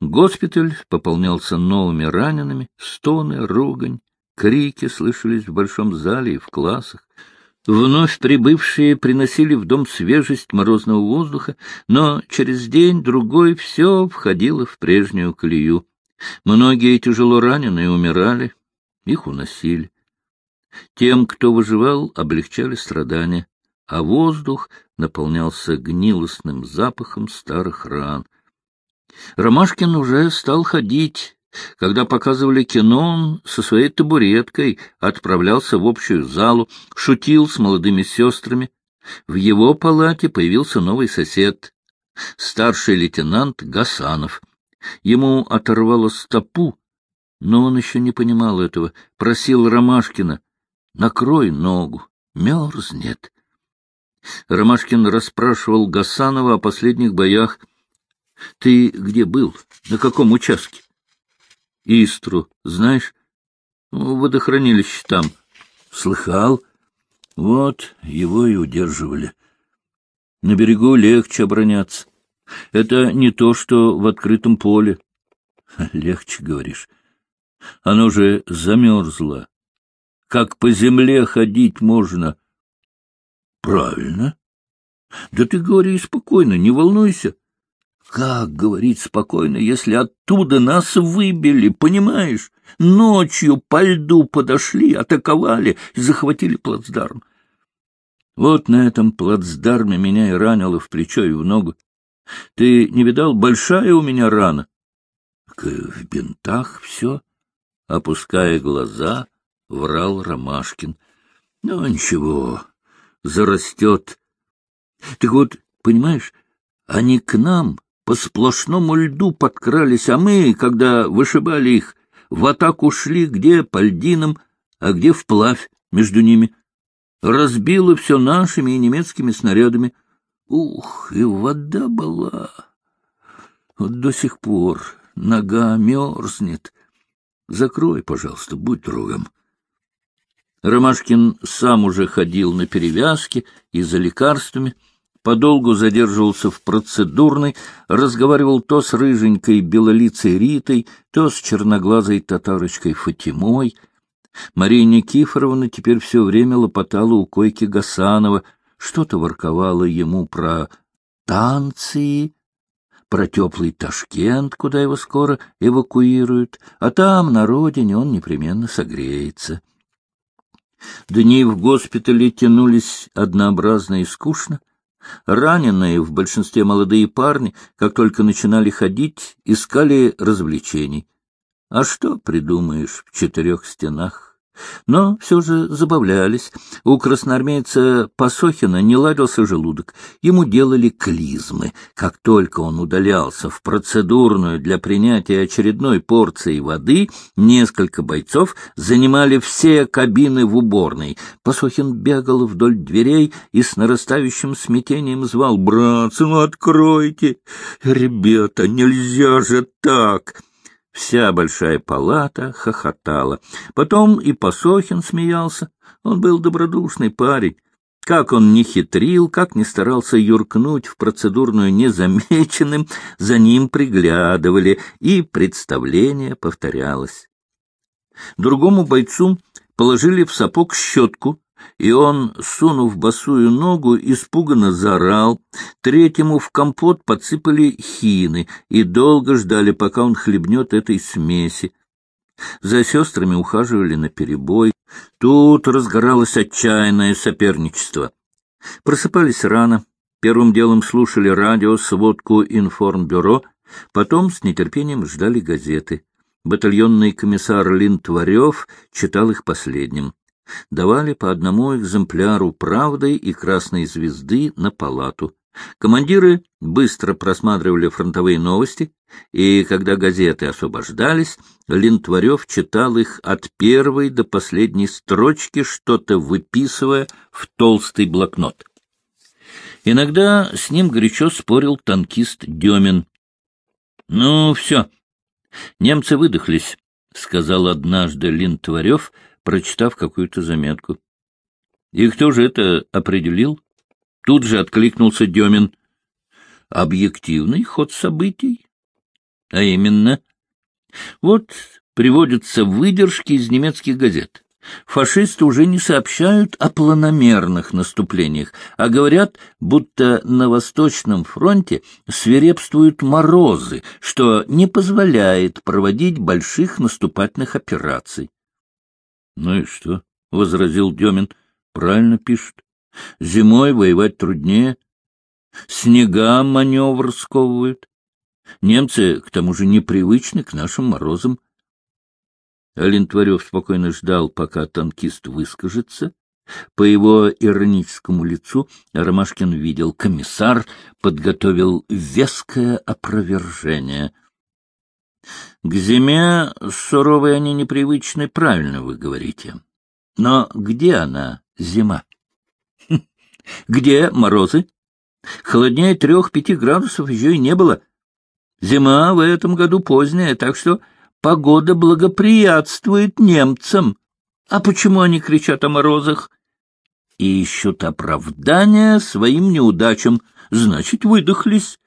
Госпиталь пополнялся новыми ранеными, стоны, ругань, крики слышались в большом зале и в классах. Вновь прибывшие приносили в дом свежесть морозного воздуха, но через день-другой все входило в прежнюю колею. Многие тяжело раненые умирали, их уносили. Тем, кто выживал, облегчали страдания, а воздух наполнялся гнилостным запахом старых ран. Ромашкин уже стал ходить. Когда показывали кино, он со своей табуреткой отправлялся в общую залу, шутил с молодыми сестрами. В его палате появился новый сосед, старший лейтенант Гасанов. Ему оторвало стопу, но он еще не понимал этого, просил Ромашкина, накрой ногу, мерзнет. Ромашкин расспрашивал Гасанова о последних боях. — Ты где был? На каком участке? — Истру, знаешь? Ну, — Водохранилище там. — Слыхал? Вот его и удерживали. На берегу легче обороняться. Это не то, что в открытом поле. — Легче, говоришь. Оно же замерзло. Как по земле ходить можно? — Правильно. Да ты говори спокойно, не волнуйся. Как говорить спокойно, если оттуда нас выбили, понимаешь? Ночью по льду подошли, атаковали захватили плацдарм. Вот на этом плацдарме меня и ранило в плечо и в ногу. Ты не видал, большая у меня рана? В бинтах все. Опуская глаза, врал Ромашкин. Ну, ничего, зарастет. Так вот, понимаешь, они к нам по сплошному льду подкрались, а мы, когда вышибали их, в атаку шли где по льдинам, а где вплавь между ними. Разбило все нашими и немецкими снарядами. Ух, и вода была. Вот до сих пор нога мерзнет. Закрой, пожалуйста, будь другом. Ромашкин сам уже ходил на перевязки и за лекарствами, подолгу задерживался в процедурной, разговаривал то с рыженькой белолицей Ритой, то с черноглазой татарочкой Фатимой. Мария Никифоровна теперь все время лопотала у койки Гасанова, что-то ворковала ему про танцы, про теплый Ташкент, куда его скоро эвакуируют, а там, на родине, он непременно согреется. Дни в госпитале тянулись однообразно и скучно. Раненые, в большинстве молодые парни, как только начинали ходить, искали развлечений. А что придумаешь в четырех стенах? Но все же забавлялись. У красноармейца Пасохина не ладился желудок. Ему делали клизмы. Как только он удалялся в процедурную для принятия очередной порции воды, несколько бойцов занимали все кабины в уборной. Пасохин бегал вдоль дверей и с нарастающим смятением звал «Братцы, ну откройте! Ребята, нельзя же так!» Вся большая палата хохотала. Потом и Посохин смеялся. Он был добродушный парень. Как он не хитрил, как не старался юркнуть в процедурную незамеченным, за ним приглядывали, и представление повторялось. Другому бойцу положили в сапог щетку, и он, сунув босую ногу, испуганно заорал. Третьему в компот подсыпали хины и долго ждали, пока он хлебнет этой смеси. За сестрами ухаживали наперебой. Тут разгоралось отчаянное соперничество. Просыпались рано, первым делом слушали радио, сводку информбюро, потом с нетерпением ждали газеты. Батальонный комиссар Линтварев читал их последним давали по одному экземпляру «Правды» и «Красной звезды» на палату. Командиры быстро просматривали фронтовые новости, и когда газеты освобождались, Лентварев читал их от первой до последней строчки, что-то выписывая в толстый блокнот. Иногда с ним горячо спорил танкист Демин. — Ну, все, немцы выдохлись, — сказал однажды Лентварев, — прочитав какую-то заметку. — И кто же это определил? Тут же откликнулся Демин. — Объективный ход событий. А именно? Вот приводятся выдержки из немецких газет. Фашисты уже не сообщают о планомерных наступлениях, а говорят, будто на Восточном фронте свирепствуют морозы, что не позволяет проводить больших наступательных операций. — Ну и что? — возразил Демин. — Правильно пишут. Зимой воевать труднее. Снега маневр сковывают. Немцы, к тому же, непривычны к нашим морозам. Лентварев спокойно ждал, пока танкист выскажется. По его ироническому лицу Ромашкин видел, комиссар подготовил веское опровержение. — К зиме суровой они непривычны, правильно вы говорите. Но где она, зима? Где морозы? Холоднее трех-пяти градусов еще и не было. Зима в этом году поздняя, так что погода благоприятствует немцам. А почему они кричат о морозах? И ищут оправдания своим неудачам, значит, выдохлись.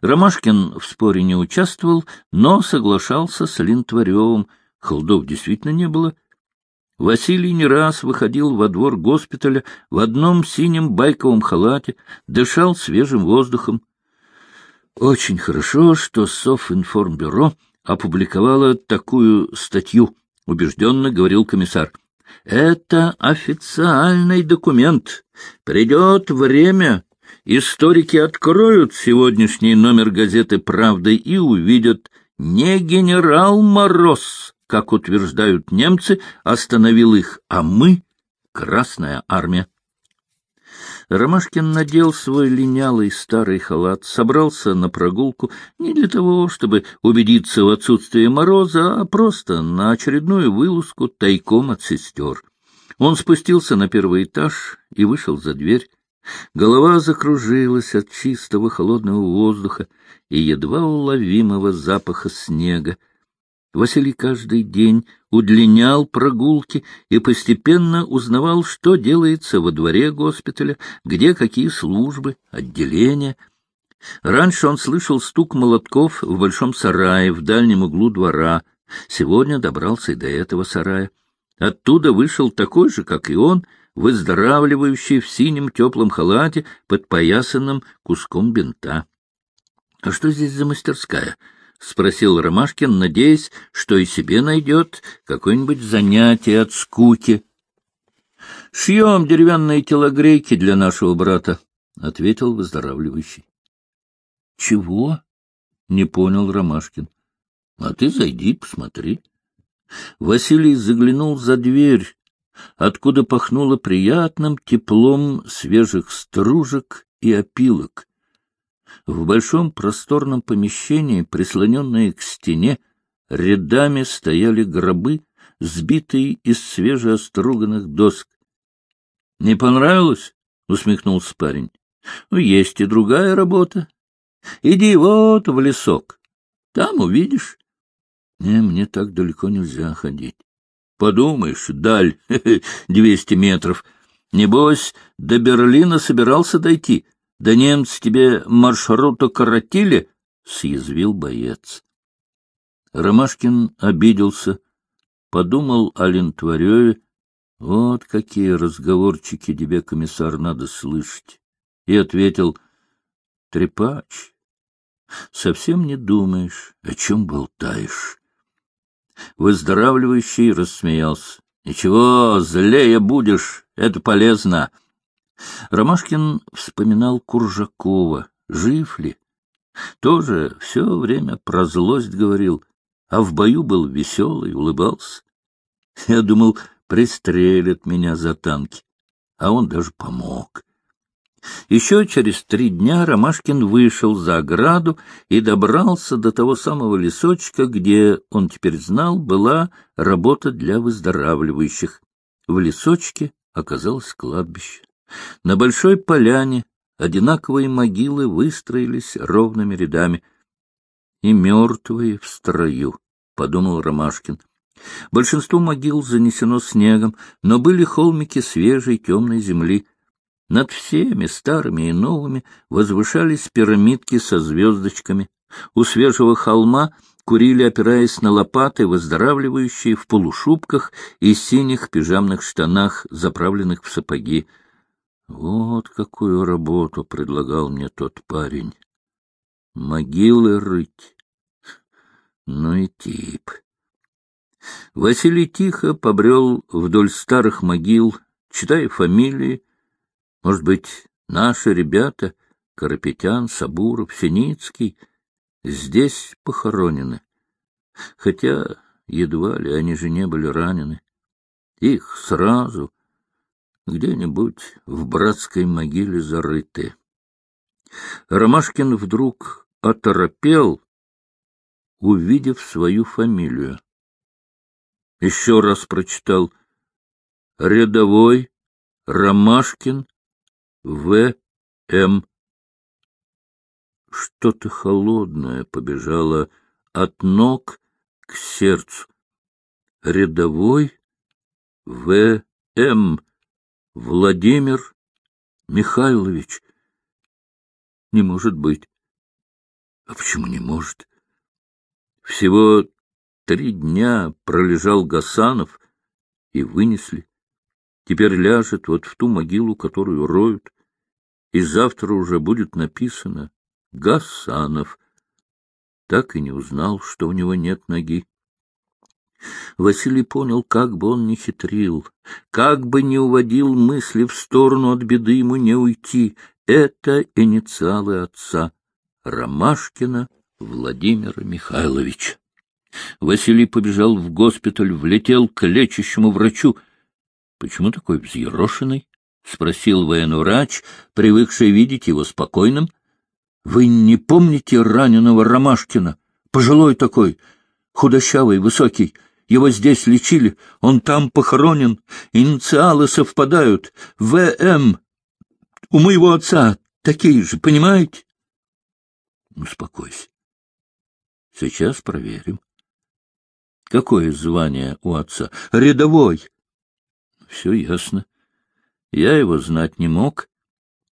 Ромашкин в споре не участвовал, но соглашался с Линтваревым. Холодов действительно не было. Василий не раз выходил во двор госпиталя в одном синем байковом халате, дышал свежим воздухом. Очень хорошо, что Софинформбюро опубликовало такую статью, — убежденно говорил комиссар. Это официальный документ. Придет время, историки откроют сегодняшний номер газеты «Правда» и увидят не генерал Мороз, как утверждают немцы, остановил их, а мы — Красная Армия. Ромашкин надел свой линялый старый халат, собрался на прогулку не для того, чтобы убедиться в отсутствии мороза, а просто на очередную вылазку тайком от сестер. Он спустился на первый этаж и вышел за дверь. Голова закружилась от чистого холодного воздуха и едва уловимого запаха снега. Василий каждый день удлинял прогулки и постепенно узнавал, что делается во дворе госпиталя, где какие службы, отделения. Раньше он слышал стук молотков в большом сарае в дальнем углу двора. Сегодня добрался и до этого сарая. Оттуда вышел такой же, как и он, выздоравливающий в синем теплом халате, под поясанным куском бинта. — А что здесь за мастерская? —— спросил Ромашкин, надеясь, что и себе найдет какое-нибудь занятие от скуки. — Шьем деревянные телогрейки для нашего брата, — ответил выздоравливающий. — Чего? — не понял Ромашкин. — А ты зайди, посмотри. Василий заглянул за дверь, откуда пахнуло приятным теплом свежих стружек и опилок. В большом просторном помещении, прислоненные к стене, рядами стояли гробы, сбитые из свежеоструганных доск. — Не понравилось? — усмехнулся парень. — есть и другая работа. Иди вот в лесок. Там увидишь. Не, мне так далеко нельзя ходить. Подумаешь, даль, двести метров. Небось, до Берлина собирался дойти. Да немцы тебе маршруту коротили? — съязвил боец. Ромашкин обиделся, подумал о Лентвареве. Вот какие разговорчики тебе, комиссар, надо слышать. И ответил, — Трепач, совсем не думаешь, о чем болтаешь. Выздоравливающий рассмеялся. — Ничего, злее будешь, это полезно. Ромашкин вспоминал Куржакова. Жив ли? Тоже все время про злость говорил, а в бою был веселый, улыбался. Я думал, пристрелят меня за танки, а он даже помог. Еще через три дня Ромашкин вышел за ограду и добрался до того самого лесочка, где, он теперь знал, была работа для выздоравливающих. В лесочке оказалось кладбище. На большой поляне одинаковые могилы выстроились ровными рядами. И мертвые в строю, — подумал Ромашкин. Большинство могил занесено снегом, но были холмики свежей темной земли. Над всеми, старыми и новыми, возвышались пирамидки со звездочками, У свежего холма курили, опираясь на лопаты, выздоравливающие в полушубках и синих пижамных штанах, заправленных в сапоги. Вот какую работу предлагал мне тот парень. Могилы рыть. Ну и тип. Василий тихо побрел вдоль старых могил, читая фамилии. Может быть, наши ребята, Карапетян, Сабуров, Синицкий, здесь похоронены. Хотя едва ли они же не были ранены. Их сразу где-нибудь в братской могиле зарыты. Ромашкин вдруг оторопел, увидев свою фамилию. Еще раз прочитал «Рядовой Ромашкин В.М.» Что-то холодное побежало от ног к сердцу. «Рядовой В.М. Владимир Михайлович». Не может быть. А почему не может? Всего три дня пролежал Гасанов и вынесли. Теперь ляжет вот в ту могилу, которую роют, и завтра уже будет написано «Гасанов». Так и не узнал, что у него нет ноги. Василий понял, как бы он ни хитрил, как бы ни уводил мысли в сторону от беды ему не уйти. Это инициалы отца Ромашкина Владимира Михайловича. Василий побежал в госпиталь, влетел к лечащему врачу. — Почему такой взъерошенный? — спросил военврач, привыкший видеть его спокойным. — Вы не помните раненого Ромашкина? Пожилой такой, худощавый, высокий. Его здесь лечили, он там похоронен. Инициалы совпадают. ВМ. У моего отца такие же, понимаете? Успокойся. Сейчас проверим. Какое звание у отца? Рядовой. Все ясно. Я его знать не мог.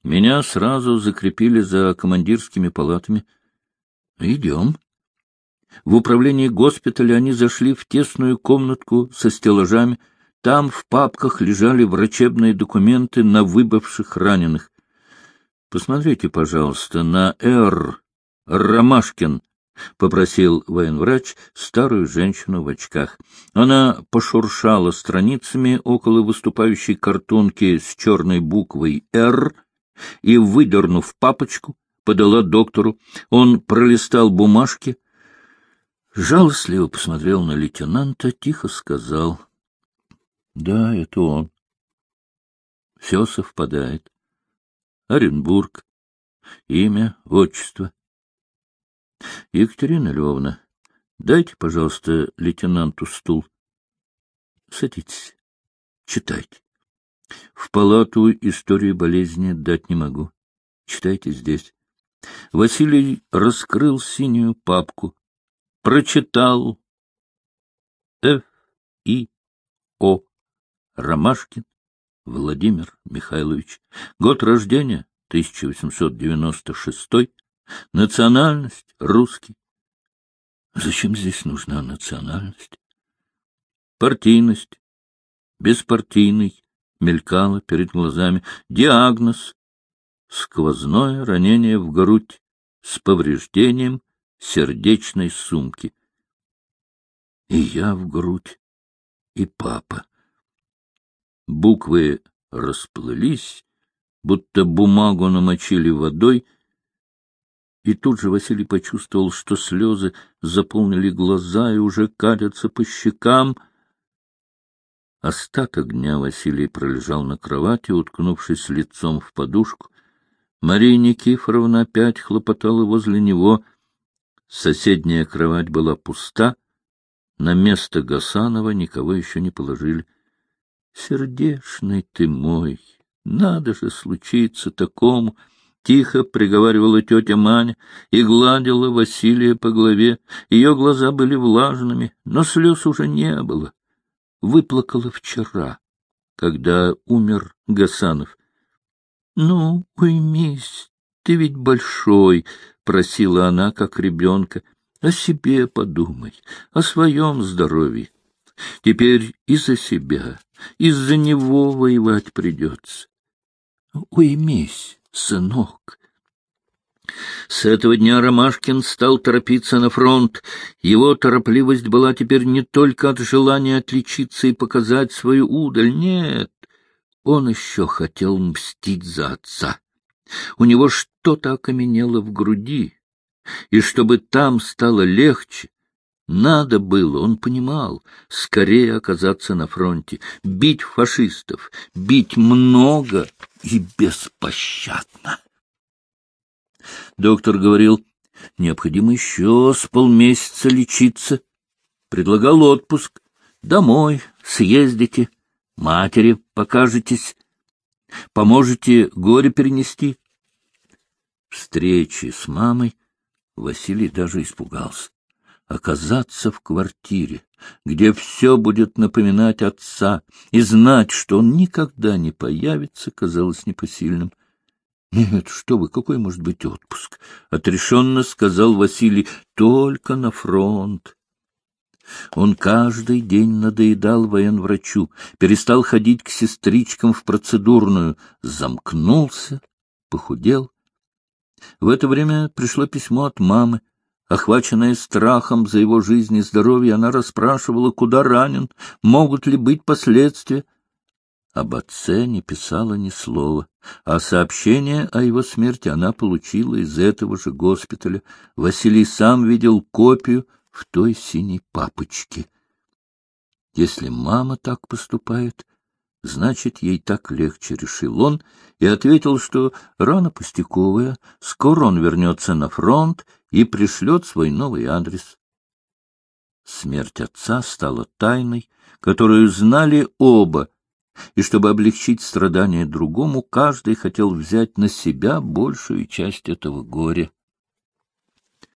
Меня сразу закрепили за командирскими палатами. Идем. В управлении госпиталя они зашли в тесную комнатку со стеллажами. Там в папках лежали врачебные документы на выбывших раненых. Посмотрите, пожалуйста, на Р. Ромашкин, — попросил военврач старую женщину в очках. Она пошуршала страницами около выступающей картонки с черной буквой «Р» и, выдернув папочку, подала доктору. Он пролистал бумажки, жалостливо посмотрел на лейтенанта, тихо сказал. — Да, это он. Все совпадает. Оренбург. Имя, отчество. Екатерина Львовна, дайте, пожалуйста, лейтенанту стул. Садитесь. Читайте. В палату истории болезни дать не могу. Читайте здесь. Василий раскрыл синюю папку, прочитал Ф. И. О. Ромашкин Владимир Михайлович. Год рождения 1896. Национальность русский. Зачем здесь нужна национальность? Партийность. Беспартийный. Мелькало перед глазами. Диагноз. Сквозное ранение в грудь с повреждением сердечной сумки. И я в грудь, и папа. Буквы расплылись, будто бумагу намочили водой, и тут же Василий почувствовал, что слезы заполнили глаза и уже катятся по щекам. Остаток дня Василий пролежал на кровати, уткнувшись лицом в подушку. Мария Никифоровна опять хлопотала возле него. Соседняя кровать была пуста. На место Гасанова никого еще не положили. Сердечный ты мой, надо же случиться такому! Тихо приговаривала тетя Маня и гладила Василия по голове. Ее глаза были влажными, но слез уже не было. Выплакала вчера, когда умер Гасанов. — Ну, уймись ты ведь большой, — просила она, как ребенка. — О себе подумай, о своем здоровье. Теперь из-за себя, из-за него воевать придется. Уймись, сынок. С этого дня Ромашкин стал торопиться на фронт. Его торопливость была теперь не только от желания отличиться и показать свою удаль. Нет, он еще хотел мстить за отца. У него что-то окаменело в груди, и чтобы там стало легче, надо было, он понимал, скорее оказаться на фронте, бить фашистов, бить много и беспощадно. Доктор говорил, необходимо еще с полмесяца лечиться. Предлагал отпуск. Домой съездите, матери покажетесь, поможете горе перенести. Встречи с мамой Василий даже испугался. Оказаться в квартире, где все будет напоминать отца, и знать, что он никогда не появится, казалось непосильным. — Нет, что вы, какой может быть отпуск? — отрешенно сказал Василий. — Только на фронт. Он каждый день надоедал военврачу, перестал ходить к сестричкам в процедурную, замкнулся, похудел. В это время пришло письмо от мамы. Охваченная страхом за его жизнь и здоровье, она расспрашивала, куда ранен, могут ли быть последствия. Об отце не писала ни слова, а сообщение о его смерти она получила из этого же госпиталя. Василий сам видел копию в той синей папочке. Если мама так поступает, значит, ей так легче, — решил он, и ответил, что рана пустяковая, скоро он вернется на фронт и пришлет свой новый адрес. Смерть отца стала тайной, которую знали оба, и чтобы облегчить страдания другому, каждый хотел взять на себя большую часть этого горя.